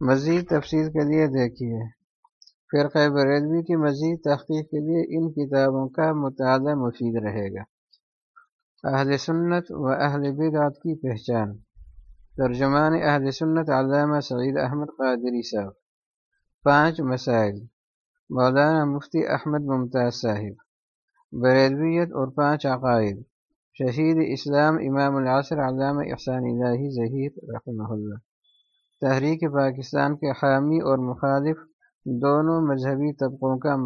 مزید تفصیل کے لیے دیکھیے۔ فرقہ بریلوی کی مزید تحقیق کے لیے ان کتابوں کا مطالعہ مفید رہے گا۔ اہل سنت و اہل بدعت کی پہچان۔ ترجمان اہل سنت علامہ سعید احمد قادری صاحب۔ پانچ مسائل۔ مولانا مفتی احمد ممتاز صاحب۔ بریلویت اور پانچ عقائد۔ شہید اسلام امام العصر علامہ احسان الہی ظہیر رحمہ اللہ۔ تحریک پاکستان کے حامی اور مخالف دونوں مذہبی طبقوں کا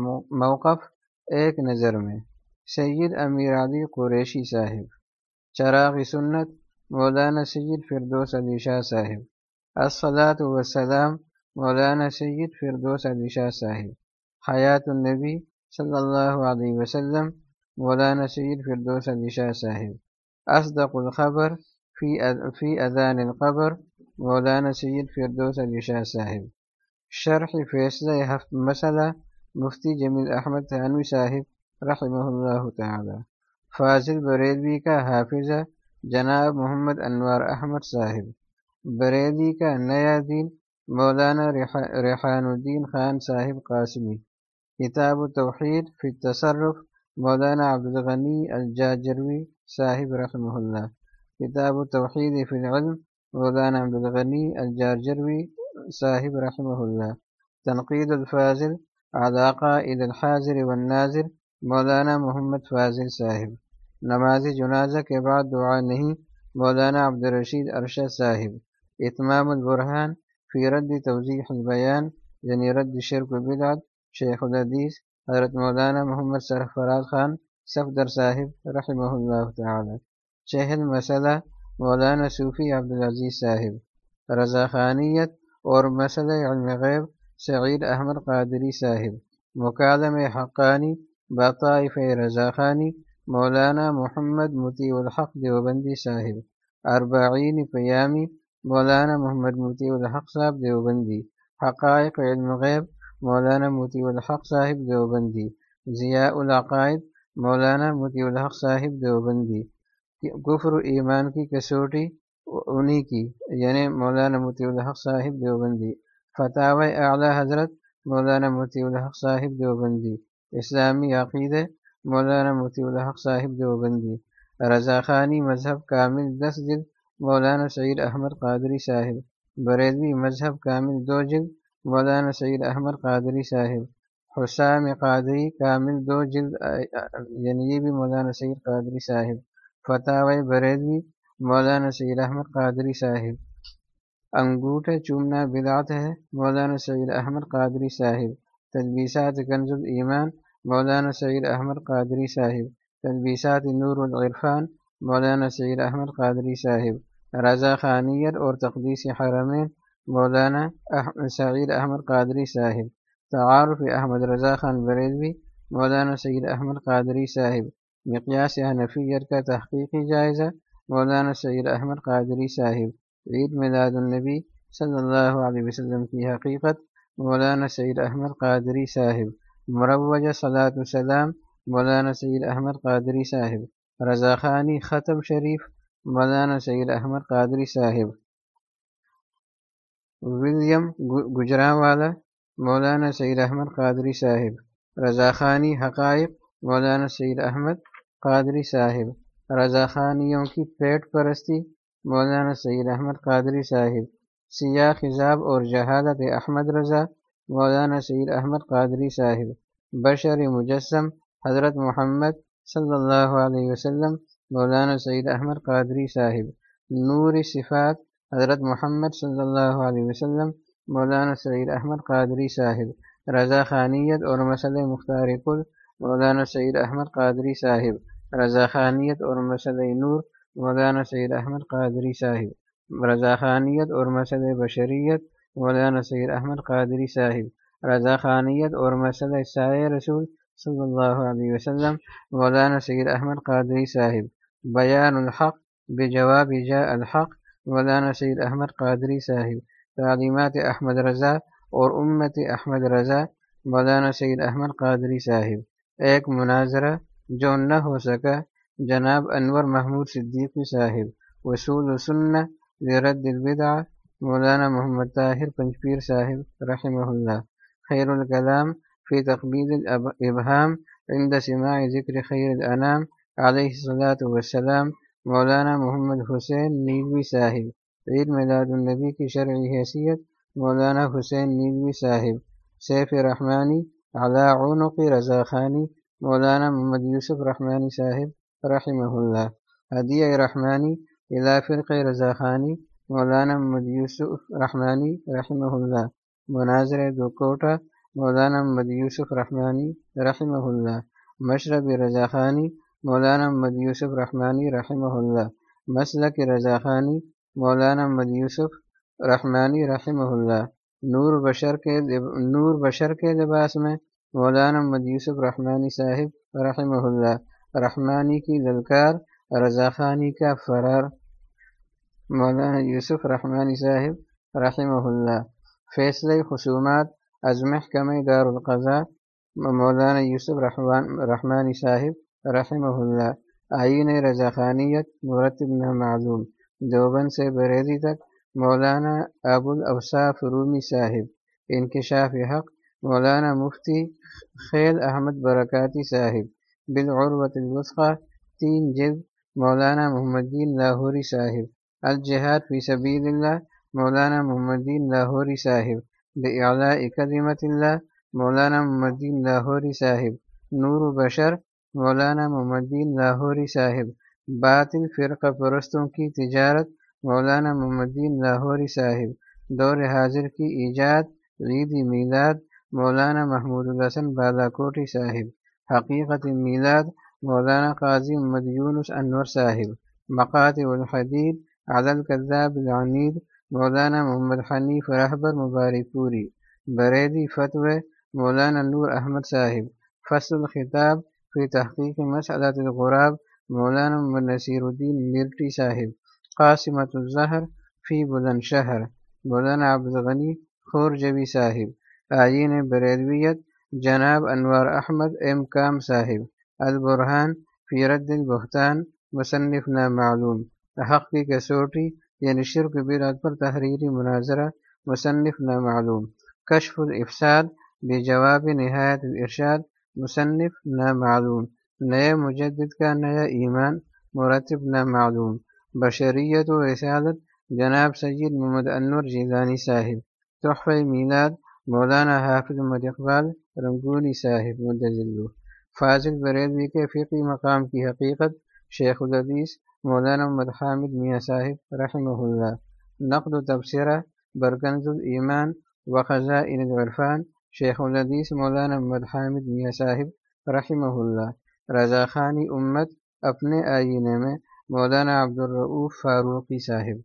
موقف ایک نظر میں۔ سید امیر علی قریشی صاحب۔ چراغ سنت۔ مولانا سید فردوس علی شاہ صاحب۔ الصلاۃ وسلام مولانا سید فردوس علی شاہ صاحب۔ حیات النبی صلی اللہ علیہ وسلم۔ مولانا سید فردوس علی شاہ صاحب۔ اصدق الخبر۔ فی فی اذان القبر۔ مولانا سید فردوس علی شاہ صاحب۔ شرح فیصلہ ہفت مسئلہ، مفتی جمیل احمد تھانوی صاحب رحمہ اللہ تعالی۔ فاضل بریلوی کا حافظہ، جناب محمد انوار احمد صاحب۔ بریلی کا نیا دین، مولانا ریحان الدین خان صاحب قاسمی۔ کتاب و توحید، فی تصرف مولانا عبدالغنی الجاجروی صاحب رحمہ اللہ۔ کتاب و توحید، فی العلم مولانا عبدالغنی الجاجروی صاحب رحمہ اللہ تنقید الفاظل علاقہ عید الحاضر والناظر، مولانا محمد فاضل صاحب. نماز جنازہ کے بعد دعا نہیں، مولانا عبدالرشید ارشد صاحب. اتمام البرحان فی رد توضیح البیان یعنی رد شرک بدعت، شیخ الحدیث، حضرت مولانا محمد سرفراز خان صفدر صاحب رحمہ اللہ تعالی. چہل مسئلہ مولانا صوفی عبدالعزیز صاحب، رضا خانیت اور مسئلہ علم غیب سعید احمد قادری صاحب مکالم حقانی بطائف رضا خانی، مولانا محمد مطیع الحق دیوبندی صاحب، اربعین قیامی، مولانا محمد مطیع الحق صاحب دیوبندی، حقائق علم غیب، مولانا مطیع الحق صاحب دیوبندی، ضیاء العقائد، مولانا مطیع الحق صاحب دیوبندی کفر ایمان کی کسوٹی انہی کی یعنی مولانا مطیع الحق صاحب دیوبندی فتح اعلیٰ حضرت مولانا مطیع الحق صاحب دیوبندی، اسلامی عقید مولانا مطیع الحق صاحب دیوبندی، رضا خانی مذہب کامل دس جلد، مولانا سعید احمد قادری صاحب، بریلوی مذہب کامل دو جلد، مولانا سعید احمد قادری صاحب، حسام قادری کامل دو جلد یعنی یہ بھی مولانا سعید قادری صاحب۔ فتح بریلوی، مولانا سعید احمد قادری صاحب۔ انگوٹھے چومنا بدعت ہے، مولانا سعید احمد قادری صاحب۔ تجویزات کنز الایمان، مولانا سعید احمد قادری صاحب۔ تجویزات نور العرفان، مولانا سعید احمد قادری صاحب۔ رضا خانیت اور تقدیس حرمین، مولانا سعید احمد قادری صاحب۔ تعارف احمد رضا خان بریلوی، مولانا سعید احمد قادری صاحب۔ مقیاس حنفیت کا تحقیقی جائزہ مولانا سعید احمد قادری صاحب، عید میلاد النبی صلی اللہ علیہ وسلم کی حقیقت مولانا سعید احمد قادری صاحب، مروجہ صلاۃ السلام مولانا سعید احمد قادری صاحب، رضا خانی ختم شریف مولانا سعید احمد قادری صاحب، ولیم گجرا والا مولانا سعید احمد قادری صاحب، رضا خانی حقائق مولانا سعید احمد قادری صاحب رضا خانیوں کی پیٹ پرستی، مولانا سعید احمد قادری صاحب، سیاہ خزاب اور جہالت احمد رضا، مولانا سعید احمد قادری صاحب، بشر مجسم، حضرت محمد صلی اللہ علیہ وسلم، مولانا سعید احمد قادری صاحب، نور صفات، حضرت محمد صلی اللہ علیہ وسلم، مولانا سعید احمد قادری صاحب رضا خانیت اور مسئلہ مختار کل، مولانا سعید احمد قادری صاحب رضا خانیت اور مسئلہ نور مولانا سعید احمد قادری صاحب. رضا خانیت اور مسئلہ بشریت مولانا سعید احمد قادری صاحب. رضا خانیت اور مسئلہ سائے رسول صلی اللہ علیہ وسلم مولانا سعید احمد قادری صاحب. بیان الحق، بجواب جاء الحق مولانا سعید احمد قادری صاحب. تعلیمات احمد رضا اور امت احمد رضا مولانا سعید احمد قادری صاحب. ایک مناظرہ جو نہ ہو سکا۔ جناب انور محمود صدیقی صاحب، وصول و سنہ البدع، مولانا محمد طاہر پنجپیر صاحب، رحمہ اللہ۔ خیر الکلام فی تقبید الابہام عند سماع ذکر خیر الانام، علیہ الصلاۃ والسلام، مولانا محمد حسین نیلوی صاحب۔ عید میلاد النبی کی شرعی حیثیت، مولانا حسین نیلوی صاحب۔ سیف رحمانی علا عنق رضا خانی مولانا محمد یوسف رحمانی صاحب رحمہ اللہ عدیہ رحمانی فرق رضا خانی مولانا محمد یوسف رحمانی رحمہ اللہ، مناظر دو کوٹا مولانا محمد یوسف رحمانی رحمہ اللہ، مشرب رضا خانی مولانا محمد یوسف رحمانی رحمہ اللہ، مسلک رضا خانی مولانا محمد یوسف رحمانی رحمہ اللہ، نور بشر کے نور بشر کے لباس میں مولانا محمد یوسف رحمانی صاحب رحمہ اللہ، رحمانی کی للکار رضا خانی کا فرار، مولانا یوسف رحمانی صاحب رحمہ اللہ، فیصلہ خصومات، از محکمہ دار القضاء مولانا یوسف رحمان رحمانی صاحب رحمہ اللہ، آئین رضا خانیت مرتب نہ معلوم دیوبند سے بریدی تک، مولانا ابو الاوصاف رومی صاحب، انکشاف حق مولانا مفتی خیل احمد برکاتی صاحب بالعروت الوسقہ تین جلد، مولانا محمدین لاہوری صاحب، الجہاد فی سبیل اللہ، مولانا محمدین لاہوری صاحب بعلاء کلمت اللہ، مولانا محمدین لاہوری صاحب، نور بشر، مولانا محمدین لاہوری صاحب، باطل فرقہ پرستوں کی تجارت، مولانا محمدین لاہوری صاحب، دور حاضر کی ایجاد عیدی میلاد مولانا محمود الحسن بالا کوٹی صاحب، حقیقت میلاد مولانا قاضی محمد یونس انور صاحب مقات الحدید عدل کذاب العنید مولانا محمد حنیف رحبر مبارک پوری، بریدی فتو مولانا نور احمد صاحب، فصل الخطاب فی تحقیق مسعلت الغراب مولانا محمد نصیر الدین مرٹی صاحب قاسمت الظہر فی بلند شہر، مولانا عبدالغنی خور جبی صاحب آئین بریدویت جناب انوار احمد ایم کام صاحب البرحان فی رد البحتان مصنف نامعلوم حق کی کسوٹی یعنی شرک براد پر تحریری مناظرہ مصنف نامعلوم کشف الافساد بجواب نہایت الارشاد مصنف نامعلوم نئے مجدد کا نیا ایمان مرتب نامعلوم بشریت و رسالت، جناب سید محمد انور جیلانی صاحب، تحفہ میلاد مولانا حافظ محمد اقبال رنگونی صاحب مدلو فاضل بریلوی کے فقی مقام کی حقیقت شیخ العدیث مولانا محمد حامد میاں صاحب رحمہ اللہ۔ نقد و تبصرہ، برکنز الایمان و خزاں العرفان شیخ العدیث مولانا محمد حامد میاں صاحب رحمہ اللہ۔ رضا خانی امت اپنے آئینے میں مولانا عبدالرعوف فاروقی صاحب۔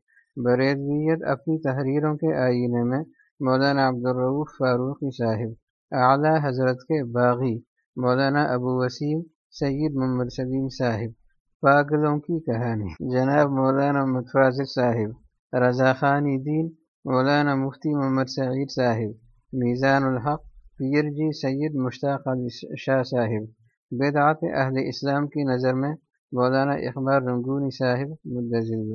بریدویت اپنی تحریروں کے آئینے میں مولانا عبدالرعوف فاروقی صاحب، اعلیٰ حضرت کے باغی، مولانا ابو وسیم سید محمد سلیم صاحب، پاگلوں کی کہانی، جناب مولانا محمد صاحب، رضا خانی دین، مولانا مفتی محمد سعید صاحب، میزان الحق، پیر جی سید مشتاق علی شاہ صاحب، بدعت اہل اسلام کی نظر میں مولانا اقبال رنگونی صاحب مدضل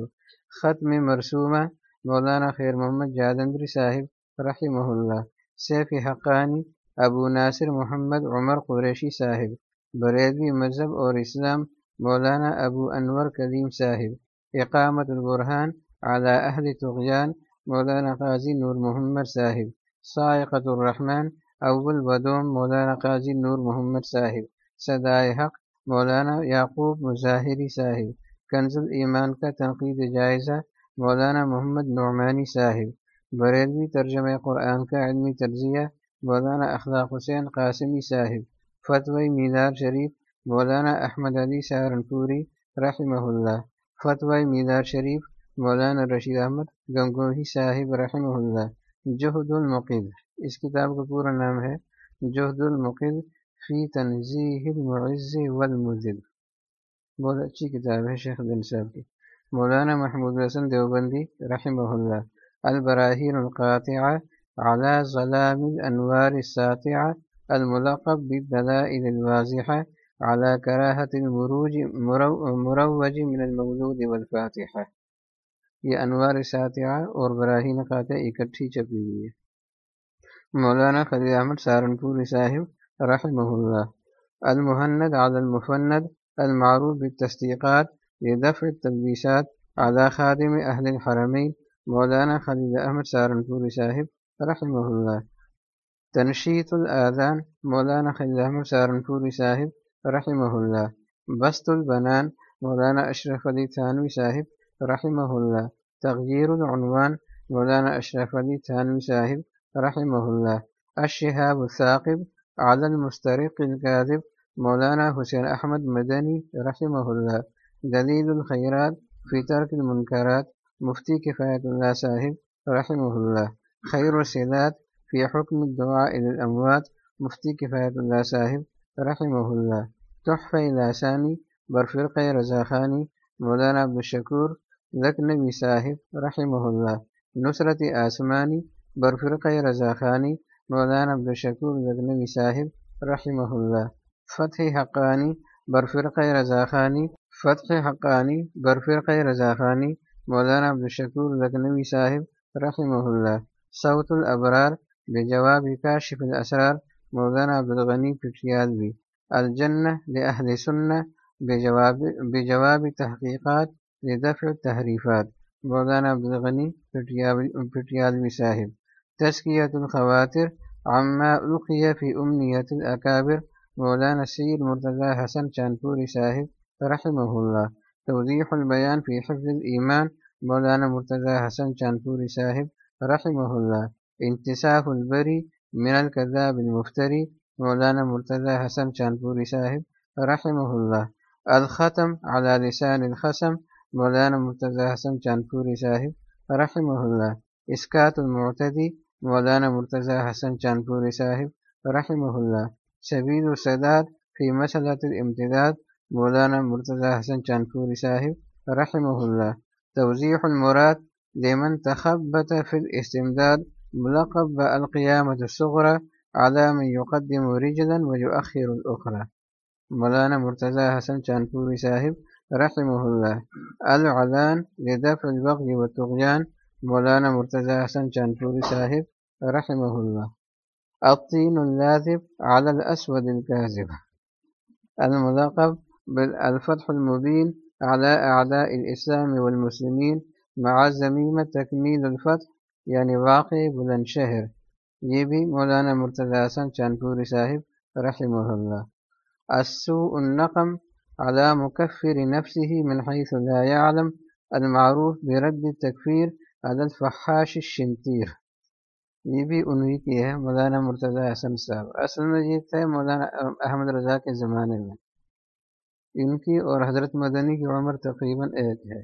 ختم مرسومہ مولانا خیر محمد جادندری صاحب رحمہ اللہ سیف حقانی ابو ناصر محمد عمر قریشی صاحب. بریدوی مذہب اور اسلام مولانا ابو انور کلیم صاحب. اقامت البرحان اعلیٰ اہل تغیان مولانا قاضی نور محمد صاحب. سائقۃ الرحمن اول بدوم مولانا قاضی نور محمد صاحب. صدائے حق مولانا یعقوب مظاہری صاحب. کنز ایمان کا تنقید جائزہ مولانا محمد نعمانی صاحب. بریلوی ترجمہ قرآن کا علمی تجزیہ، مولانا اخلاق حسین قاسمی صاحب، فتوی میدار شریف، مولانا احمد علی سہارنپوری رحمہ اللہ، فتوی میدار شریف، مولانا رشید احمد گنگوہی صاحب رحمہ اللہ، جہد المقد اس کتاب کا پورا نام ہے جہد المقد فی تنظیح المعز والمذل۔ بہت اچھی کتاب ہے شیخ دن صاحب کی۔ مولانا محمود حسن دیوبندی رحمہ اللہ۔ البراہین القاطعہ على ظلام الانوار الساطعہ الملقب بالدلائل الواضحہ على كراهة المروج مروج من المولود والفاتحة یہ انوار ساتیہ اور براہین قاطع اکٹھی چپی ہوئی ہے۔ مولانا خلی احمد سہارنپور صاحب رحمہ اللہ۔ المحند عاد المفند، المعروف بالتصدیقات دفع التلبیسات اعلیٰ خادم اہل الحرمین مولانا خلید احمد سہارنپور صاحب، رحمہ اللہ۔ تنشیط الاذان، مولانا خلید احمد سہارنپوری صاحب، رحمہ اللہ۔ بست البنان، مولانا اشرف علی تھانوی صاحب، رحمہ اللہ۔ تغیر العنوان، مولانا اشرف علی تھانوی صاحب، رحمہ اللہ۔ اشہاب الثاقب عاد المسترق القاذب مولانا حسین احمد مدنی، رحمہ اللہ۔ دلیل الخیرات ترک المنکرات۔ مفتی کفایت اللہ صاحب رحمہ اللہ۔ خیر الصلاط فی حکم الدعاء الاموات، مفتی کفایت اللہ صاحب رحمہ اللہ۔ تحفہ لاسانی برفرق رضا خانی مولانا عبدالشکور لکھنوی صاحب رحمہ اللہ۔ نصرت آسمانی برفرق رضا خانی مولانا عبدالشکور لکھنوی صاحب رحمہ اللہ۔ فتح حقانی برفرق رضا خانی فتح حقانی برفرق رضا خانی مولانا عبدالشکور لکھنوی صاحب رحمہ اللہ صوت الابرار بجواب کاشف الاسرار مولانا عبدالغنی پٹیالوی الجنہ لأہل سنہ بجواب بجواب تحقیقات لدفع تحریفات. مولانا عبدالغنی پٹیالوی صاحب. تزکیت الخواتر عما القیہ فی امنیت الاکابر مولانا سید مرتضی حسن چانپوری صاحب رحمہ اللہ توضیح البیان فی حفظ الایمان، مولانا مرتضی حسن چانپوری صاحب رحمہ اللہ، انتصاف البری من الکذاب المفتری، مولانا مرتضی حسن چاندپوری صاحب رحمہ اللہ، الختم علی لسان الخصم، مولانا مرتضی حسن چاندپوری صاحب رحمہ اللہ، اسکات المعتدی، مولانا مرتضی حسن چاندپوری صاحب رحمہ اللہ شبید الصداد فی مسلط الامتداد مولانا مرتضی حسن چاندپوری صاحب رحمہ اللہ۔ توضیح المراد، لمن تخبت فی الاستمداد ملقب القیامت الصغرى علام يقدم رجلا ويؤخر الأخرى مولانا مرتضى حسن چانپوری صاحب رحمه الله العلان لدفع البغي والطغيان مولانا مرتضى حسن چانپوری صاحب رحمه الله الطين اللاذب على الأسود الكاذب الملقب بالفتح المبين على أعداء الإسلام والمسلمين مع زميمة تكميل الفتح، يعني واقع بلند شهر. یہ بھی مولانا مرتضی حسن چانپوری صاحب رحمہ اللہ. اسو النقم على مكفر نفسه من حيث لا يعلم، المعروف برد تکفیر على الفحاش الشنطیر یہ بھی انہی کی ہے مولانا مرتضی حسن صاحب. اصل میں یہ تھے مولانا احمد رضا کے زمانے میں. ان کی اور حضرت مدنی کی عمر تقریباً ایک ہے۔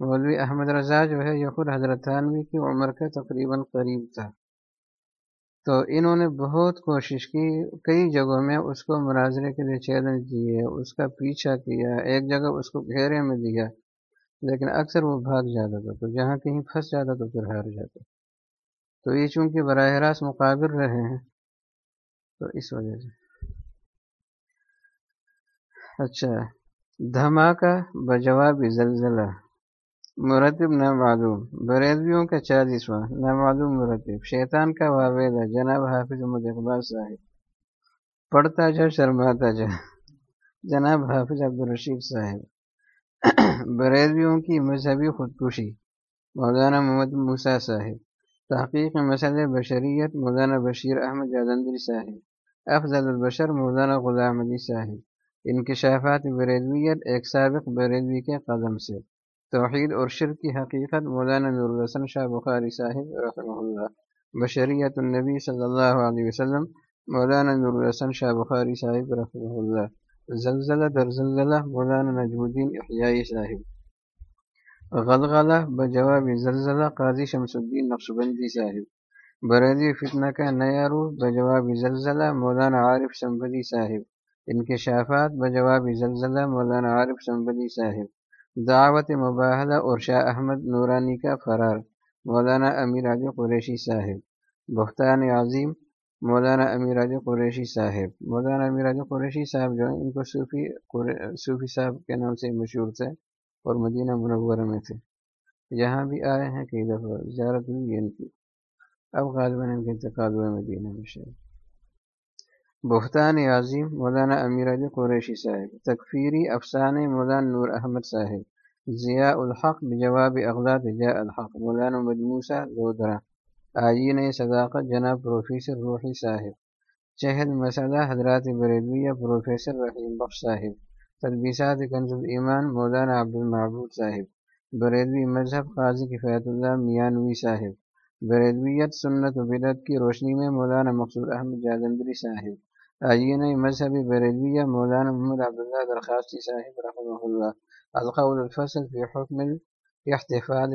مولوی احمد رضا جو ہے، یہ خود حضرت تھانوی کی عمر کے تقریباً قریب تھا۔ تو انہوں نے بہت کوشش کی، کئی جگہوں میں اس کو مناظرے کے لیے چیلنج دیے، اس کا پیچھا کیا، ایک جگہ اس کو گھیرے میں دیا۔ لیکن اکثر وہ بھاگ جاتا تھا، تو جہاں کہیں پھنس جاتا تو پھر ہار جاتا۔ تو یہ چونکہ براہ راست مقابل رہے ہیں، تو اس وجہ سے۔ اچھا۔ دھماکہ بجواب زلزلہ۔ مرتب نامعلوم۔ بریلویوں کا چالیسواں۔ نامعلوم مرتب۔ شیطان کا واویلا۔ جناب حافظ محمد اقبال صاحب۔ پڑھتا جا، شرماتا جا۔ جناب حافظ عبدالرشید صاحب۔ بریلویوں کی مذہبی خودکشی۔ مولانا محمد موسیٰ صاحب۔ تحقیق مسئلہ بشریت۔ مولانا بشیر احمد جالندری صاحب۔ افضل البشر۔ مولانا غلام علی صاحب۔ انکشافات بریلویت، ایک سابق بریلوی کے قدم سے۔ توحید اور شرک کی حقیقت مولانا نور الحسن شاہ بخاری صاحب رحمہ اللہ۔ بشریت النبی صلی اللہ علیہ وسلم، مولانا نور الحسن شاہ بخاری صاحب رحمہ اللہ۔ زلزلہ در زلزلہ، مولانا نجم الدین احیائی صاحب۔ غلغلہ بجواب زلزلہ، قاضی شمس الدین نقشبندی صاحب۔ بردی فتنہ کا نیا روح، بجواب زلزلہ، مولانا عارف سمبلی صاحب۔ انکشافات بجواب زلزلہ مولانا عارف سمبلی صاحب، دعوت مباحلہ اور شاہ احمد نورانی کا فرار، مولانا امیر علی قریشی صاحب، بختان عظیم، مولانا امیر علی قریشی صاحب۔ مولانا امیر علی قریشی صاحب جو ہیں، ان کو صوفی صوفی صاحب کے نام سے مشہور تھے اور مدینہ منورہ میں تھے۔ یہاں بھی آئے ہیں کئی دفعہ، زیارت ہوئی ان کی۔ اب غالباً ان کے انتقال ہوئے مدینہ میں شہر بہتان عظیم مولانا امیر علی قریشی صاحب، تکفیری افسان مولانا نور احمد صاحب، ضیاء الحق بجواب اغلاط جاء الحق، مولانا مجموسہ لودرا آئین صداقت جناب پروفیسر روحی صاحب، چہل مسئلہ حضرات بریدویہ پروفیسر رحیم بخش صاحب تدبیسات کنز الایمان مولانا عبد المعبود صاحب، بریدوی مذہب قاضی کفایت اللہ میانوی صاحب، بریدویت سنت و بدت کی روشنی میں مولانا مقصود احمد جادندری صاحب آئین مذہبی بریدویہ مولانا محمد عبداللہ درخواستی صاحب رحمہ اللہ. القول الفصل فی حکم الاحتفال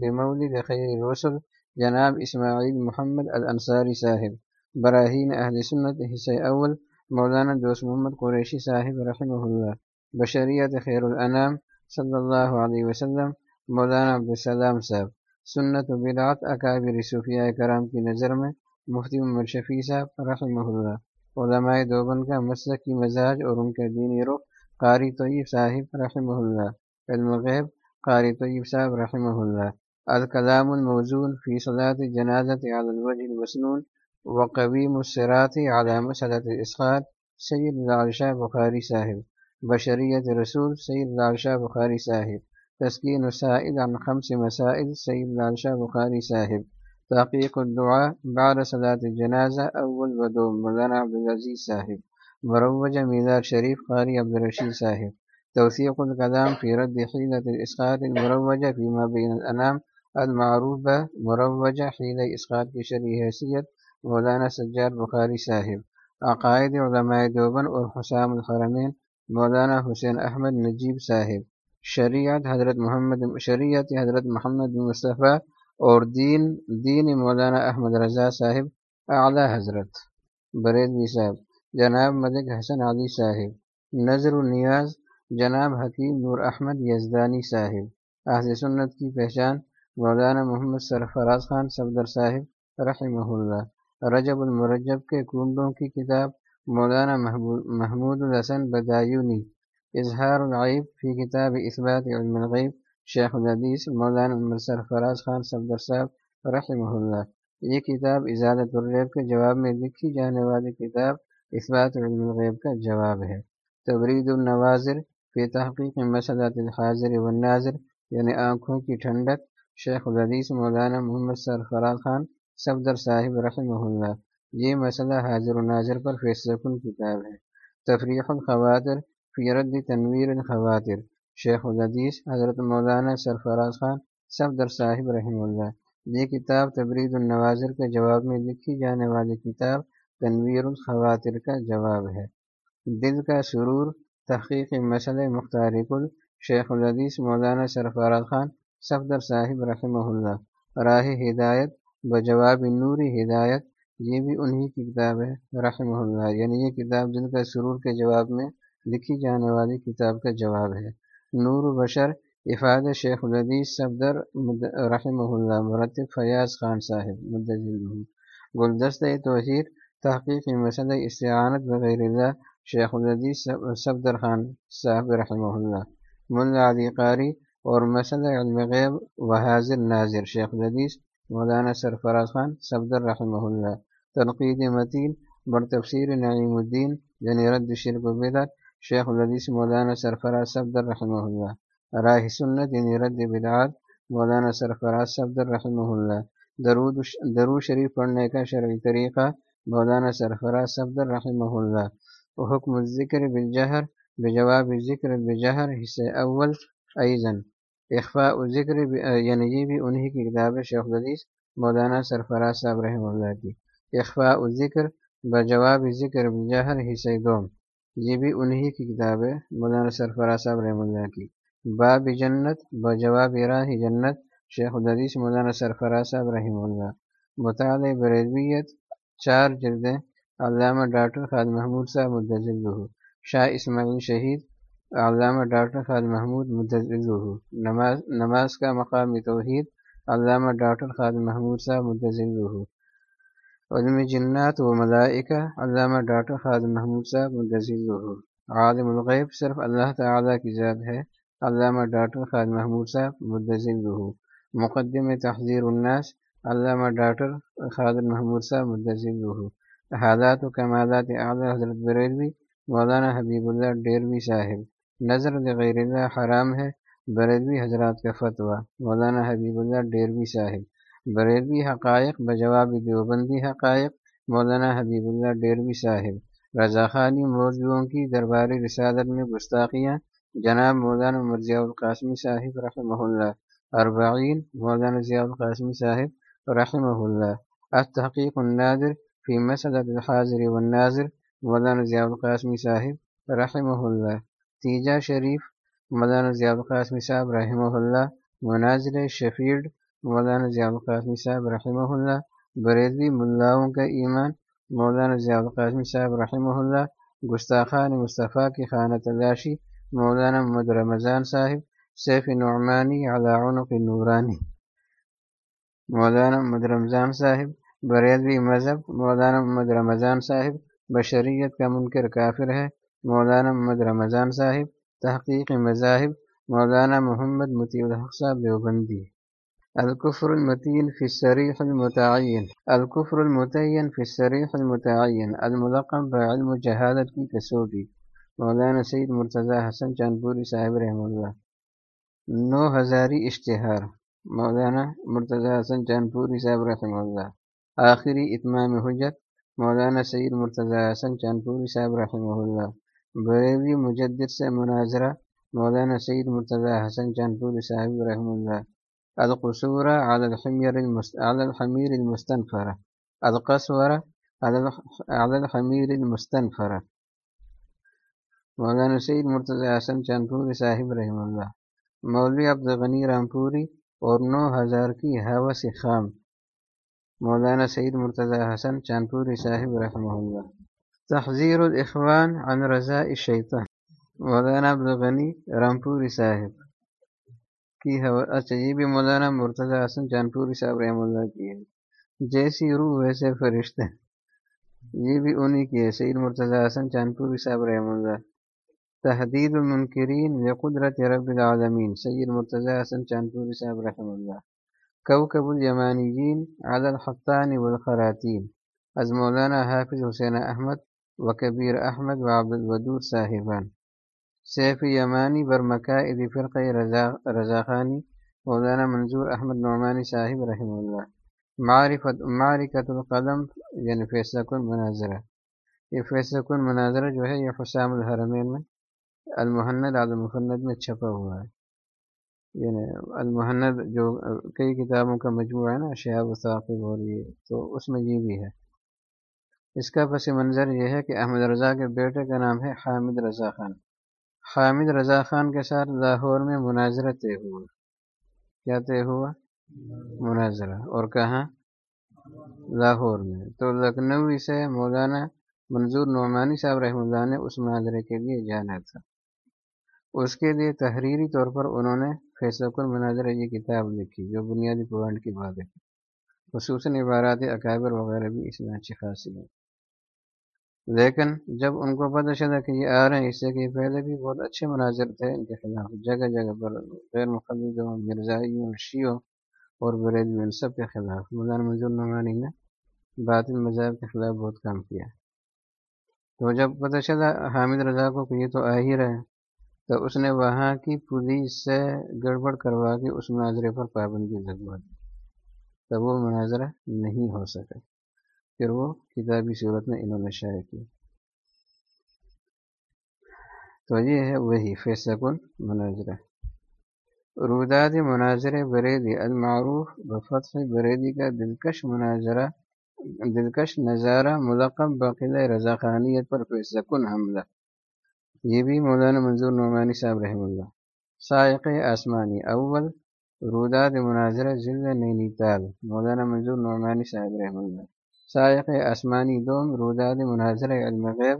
بمولد خیر الرسل، جناب اسماعیل محمد الانصاری صاحب. براہین اہل سنت، حصہ اول، مولانا دوست محمد قریشی صاحب رحمہ اللہ. بشریت خیر الانام صلی اللہ علیہ وسلم، مولانا عبدالسلام صاحب. سنت و بدعت اکابر صوفیہ کرام کی نظر میں مفتی محمد شفیع صاحب رحمہ اللہ. علماء دوبن کا مسلک کی مزاج اور ان کا دینی رخ قاری طیب صاحب رحمہ اللہ، علم غیب، قاری طیب صاحب رحمہ اللہ، الکلام الموزون فی صلاحت جنازت علی الوجہ المسنون وقویم الصراط علام صلاحت اسقات سید لال بخاری صاحب، بشریت رسول سید لال شاہ بخاری صاحب، تسکین السائد عن خمس مسائل، سید لال شاہ بخاری صاحب تحقیق الدعاء بعد صلاحت جنازہ اول ودو مولانا عبدالعزیز صاحب. مروجہ میزار شریف قاری عبدالرشید صاحب. توثیق الکلام فی رد حیلت الاسقاط المروجہ فیما بین الانام المعروبہ مروجہ حیل اسقاط کی شرعی حیثیت مولانا سجاد بخاری صاحب. عقائد علماء دیوبند اور حسام الحرمین مولانا حسین احمد نجیب صاحب. شریعت حضرت محمد، شریعت حضرت محمد مصطفیٰ. اور دین دین مولانا احمد رضا صاحب، اعلیٰ حضرت بریدوی صاحب، جناب ملک حسن علی صاحب، نظر النیاز، جناب حکیم نور احمد یزدانی صاحب، اہل سنت کی پہچان، مولانا محمد سرفراز خان صفدر صاحب، رحمہ اللہ، رجب المرجب کے کنڈوں کی کتاب، مولانا محمود الحسن بدایونی، اظہار العیب فی کتاب اثبات علم الغیب شیخ الحدیث مولانا محمد سرفراز خان صفدر صاحب رحمہ اللہ یہ کتاب اجازت الریب کے جواب میں لکھی جانے والی کتاب اثبات علم الغیب کا جواب ہے۔ تبرید النوازر فی تحقیق مسلط الحاضر والناظر یعنی آنکھوں کی ٹھنڈک، شیخ الحدیث مولانا محمد سرفراز خان صفدر صاحب رحمہ اللہ یہ مسئلہ حاضر و ناظر پر فیصلہ کن کتاب ہے۔ تفریح الخواتر فیرد تنویر الخواتر۔ شیخ الحدیث، حضرت مولانا سرفراز خان صفدر صاحب رحمہ اللہ۔ یہ کتاب تبرید النوازر کے جواب میں لکھی جانے والی کتاب تنویر الخواتر کا جواب ہے۔ دل کا سرور، تحقیق مسئلہ مختار کل، شیخ الحدیث مولانا سرفراز خان صفدر صاحب رحمہ اللہ۔ راہ ہدایت، بجواب نوری ہدایت، یہ بھی انہی کی کتاب ہے رحمہ اللہ۔ یعنی یہ کتاب جن کا سرور کے جواب میں لکھی جانے والی کتاب کا جواب ہے۔ نور بشر افاد شیخ الحدیث صفدر رحمہ اللہ مرتب فیاض خان صاحب گلدست توحید، تحقیق مسئلہ استعانت وغیرہ اللہ شیخ الحدیث صفدر خان صاحب رحمہ اللہ ملا علی قاری اور مسئلہ علم غیب و حاضر ناظر، شیخ الحدیث، مولانا سرفراز خان صفدر رحمہ اللہ تنقید متین، بر تفسیر نعیم الدین یعنی رد شرک و بدعت شیخ الحدیث مولانا سرفراز صفدر رحمہ اللہ راہ سنت یعنی رد بدعات مولانا سرفراز صفدر رحمہ اللہ، درود درو شریف پڑھنے کا شرعی طریقہ مولانا سرفراز صفدر رحمہ اللہ حکم الذکر بالجہر بجواب ذکر بجہر حصہ اول ایزن اخفاء ذکر یعنی یہ بھی انہی کی کتاب شیخ الحدیث مولانا سرفراز صاحب رحمہ اللہ کی، اخفاء ذکر بجواب ذکر بجہر حصہ دوم۔ یہ بھی انہی کی کتاب ہے۔ مولانا سرفراز صاحب رحمہ اللہ کی۔ باب جنت، بجواب راہ جنت۔ شیخ الحدیث مولانا سرفراز صاحب رحمہ اللہ۔ مطالع بریدویت چار جلدیں۔ علامہ ڈاکٹر خالد محمود صاحب مدضل شاہ اسماعیل شہید، علامہ ڈاکٹر خالد محمود مدضل نماز نماز کا مقامی توحید، علامہ ڈاکٹر خالد محمود صاحب مدضل علم جنات و ملائکہ، علامہ ڈاکٹر خالد محمود صاحب مدضل عالم الغیب صرف اللہ تعالیٰ کی ذات ہے، علامہ ڈاکٹر خالد محمود صاحب مدضل مقدم تحذیر الناس، علامہ ڈاکٹر خادر محمود صاحب مدضر حالات و کمالات اعلیٰ حضرت بریلوی، مولانا حبیب اللہ ڈیروی صاحب۔ نظر غیر اللہ حرام ہے، بریلوی حضرات کا فتویٰ۔ مولانا حبیب اللہ ڈیروی صاحب۔ بریلوی حقائق بجواب دیوبندی حقائق، مولانا حبیب اللہ ڈیروی صاحب۔ رضا خانی موضوعوں کی درباری رسالت میں گستاخیاں۔ جناب مولانا مرضیہ القاسمی صاحب رحمہ اللہ۔ اربعین، مولانا ضیاء القاسمی صاحب رحمہ اللہ۔ التحقیق النادر فی مسلط الحاضر والناظر مولانا ضیاء القاسمی صاحب رحمہ اللہ۔ تیجا شریف، مولانا ضیاء القاسمی صاحب رحمہ اللہ۔ مناظر شفیع مولانا ضیاء القاسمی صاحب رحمہ اللہ بریدوی ملاؤں کا ایمان، مولانا ضیاء القاسمی صاحب رحمہ اللہ گستاخان مصطفیٰ کی خانہ تلاشی، مولانا محمد رمضان صاحب، سیف نعمانی عنق نورانی. مولانا محمد رمضان صاحب بریدوی مذہب، مولانا محمد رمضان صاحب، بشریت کا منکر کافر ہے، مولانا محمد رمضان صاحب، تحقیق مذاہب، مولانا محمد مطیع الحق صاحب دیوبندی. الکفر المتین فی الصریح المتعین الکفر المتعین فی الصریح المتعین الملقم بعلم جہادت کی کسوٹی. مولانا سید مرتضی حسن چاندپوری صاحب رحمہ اللہ. نو ہزاری اشتہار. مولانا مرتضی حسن چاندپوری صاحب رحمہ اللہ. آخری اتمام حجت. مولانا سید مرتضی حسن چاندپوری صاحب رحمہ اللہ. بریوی مجدد سے مناظرہ. مولانا سید مرتضی حسن چاندپوری صاحب رحمہ اللہ. القصورہ على الحمیر على الحمیر المستنفرہ القصورہ على الحمیر المستنفرہ مولانا سعید مرتضی حسن چاندپوری صاحب رحم اللہ. مولوی عبدالغنی رامپوری اور نو ہزار کی حوث خام مولانا سعید مرتضی حسن چاندپوری صاحب رحمہ اللہ. تحذیر الاخوان عن رضا الشیطان. مولانا عبدالغنی رامپوری صاحب. کی اچھا یہ بھی مولانا مرتضی حسن چاندپوری صاحب رحم اللہ کی ہے۔ جیسی روح ویسے فرشتے یہ بھی انہی کی ہے۔ سعید مرتضی حسن چاندپوری صاحب رحم اللہ۔ تحدید المنکرین لقدرت رب العالمین۔ سید مرتضی حسن چاندپوری صاحب رحم اللہ۔ کوکب الیمانیین علی الحقان والخراتین از مولانا حافظ حسین احمد و کبیر احمد و عبد الودود صاحبان۔ سیف یمانی برمقاعد فرق رضا خانی مولانا منظور احمد نعمانی صاحب رحم اللہ۔ معرفت معرکت القلم یعنی فیصلہ کن مناظرہ۔ یہ فیصلہ کن مناظرہ جو ہے، یہ حسام الحرمین میں المحند المفند میں چھپا ہوا ہے۔ یعنی المحند جو کئی کتابوں کا مجموعہ ہے نا، شہاب و ثاقب اور یہ، تو اس میں یہ بھی ہے۔ اس کا پس منظر یہ ہے کہ احمد رضا کے بیٹے کا نام ہے حامد رضا خان۔ حامد رضا خان کے ساتھ لاہور میں مناظرہ طے ہوا۔ کیا طے ہوا؟ مناظرہ۔ اور کہاں؟ لاہور میں۔ تو لکھنؤ سے مولانا منظور نعمانی صاحب رحمہ اللہ نے اس مناظرے کے لیے جانا تھا۔ اس کے لیے تحریری طور پر انہوں نے فیصلہ کن مناظر یہ کتاب لکھی، جو بنیادی پوائنٹ کی بات ہے۔ خصوصاً عبارات اکابر وغیرہ بھی اس میں اچھی خاصی ہے لیکن جب ان کو پتہ چلا کہ یہ آ رہے ہیں، اس سے کہ پہلے بھی بہت اچھے مناظر تھے، ان کے خلاف جگہ جگہ پر غیر مقدوں مرزائیوں، شیعوں اور بریدیوں ان سب کے خلاف مولانا منظور نعمانی نے باطل مذاہب کے خلاف بہت کام کیا۔ تو جب پتہ چلا حامد رضا کو کہ یہ تو آ ہی رہے تو اس نے وہاں کی پولیس سے گڑبڑ کروا کے اس مناظرے پر پابندی لگوا دی۔ تو وہ مناظرہ نہیں ہو سکا۔ پھر وہ کتابی صورت میں انہوں نے شائع کی۔ تو یہ ہے، وہی فیصل مناظرہ۔ روداد مناظر بریدی، المعروف، بفتح بریدی کا دلکش مناظرہ، دلکش نظارہ ملقب باقی رضا خانیت پر فیصل حملہ۔ یہ بھی مولانا منظور نعمانی صاحب رحم اللہ۔ سائق آسمانی، اول روداد مناظرہ ضلع نینی تال۔ مولانا منظور نعمانی صاحب رحم اللہ۔ سائق آسمانی دوم روداد مناظر المغیب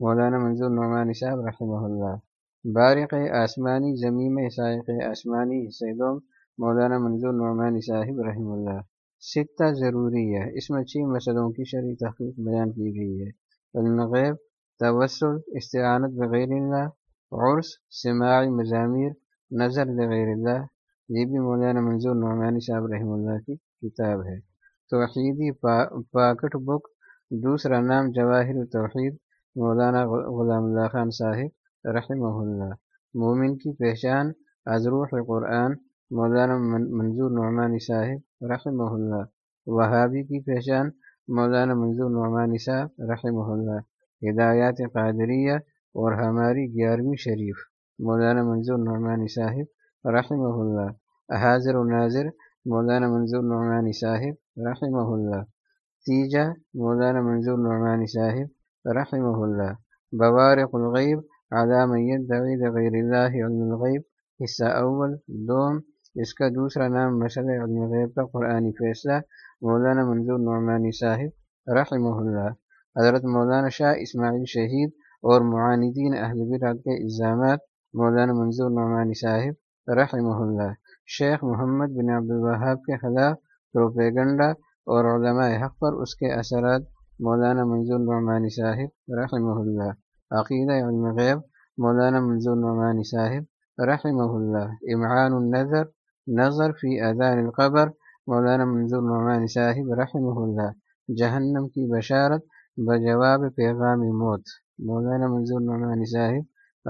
مولانا منظور نعمانی صاحب رحمہ اللہ۔ بارق آسمانی، زمین سائق آسمانی دوم مولانا منظور نعمانی صاحب رحم اللہ۔ ستہ ضروری ہے، اس میں چھ مسئلوں کی شرح تحقیق بیان کی گئی ہے۔ المغیب توسل، استعانت بغیر اللہ، عرس، سماعی مضامیر، نظر بغیر اللہ۔ یہ بھی مولانا منظور نعمانی صاحب رحمہ اللہ کی کتاب ہے۔ توحیدی پا، پاکٹ بک، دوسرا نام جواہر توحید، مولانا غلام اللہ خان صاحب، رحمہ اللہ۔ مومن کی پہچان عزروح قرآن مولانا منظور نعمانی صاحب، رحمہ اللہ۔ وہابی کی پہچان، مولانا منظور نعمانی صاحب، رحمہ اللہ۔ ہدایات قادریہ اور ہماری گیارہویں شریف، مولانا منظور نعمانی صاحب، رحمہ اللہ۔ حاضر و ناظر، مولانا منظور نعمانی صاحب رحمہ اللہ تیجا مولانا منظور نعمانی صاحب رحمہ اللہ بوارق الغیب علام دوید غیر اللہ علم الغیب۔ حصہ اول، دوم، اس کا دوسرا نام مسئلہ علم غیب کا قرآنی فیصلہ۔ مولانا منظور نعمانی صاحب رحمہ اللہ حضرت مولانا شاہ اسماعیل شہید اور معاندین اہل براد کے الزامات۔ مولانا منظور نعمانی صاحب رحمہ اللہ شیخ محمد بن عبد الوہاب کے خلاف پروپیگنڈا اور علماء حق پر اس کے اثرات مولانا منظور نعمانی صاحب رحمہ اللہ۔ عقیدہ علم غیب، مولانا منظور نعمانی صاحب رحمہ اللہ۔ امعان النظر، نظر فی اذان القبر، مولانا منظور نعمانی صاحب رحمہ اللہ۔ جہنم کی بشارت بجواب پیغام موت۔ مولانا منظور نعمانی صاحب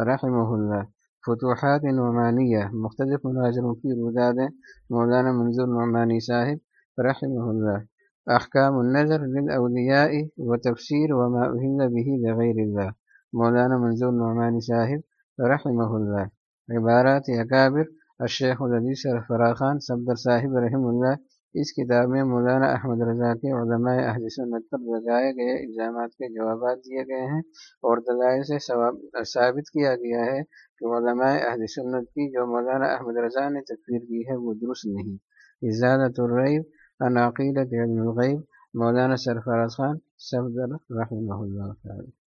رحمہ اللہ۔ فتوحات نعمانیہ، مختلف ملازموں کی رودادیں مولانا منظور نعمانی صاحب رحمہ اللہ احکام النظر للاولیاء و تفسیر وما اہل به لغیر اللہ مولانا منظور نعمانی صاحب رحمہ اللہ عبارات اکابر الشیخ العدیث سرفراز خان صبر صاحب رحم اللہ اس کتاب میں مولانا احمد رضا کے علماء اہل سنت پر لگائے گئے الزامات کے جوابات دیے گئے ہیں اور دلائل سے ثابت کیا گیا ہے کہ علماء اہل سنت کی جو مولانا احمد رضا نے تکفیر کی ہے وہ درست نہیں۔ اجازت الریب عنعقیدت علم الغیب مولانا سرفراز خان صفدر رحمہ اللہ تعالی۔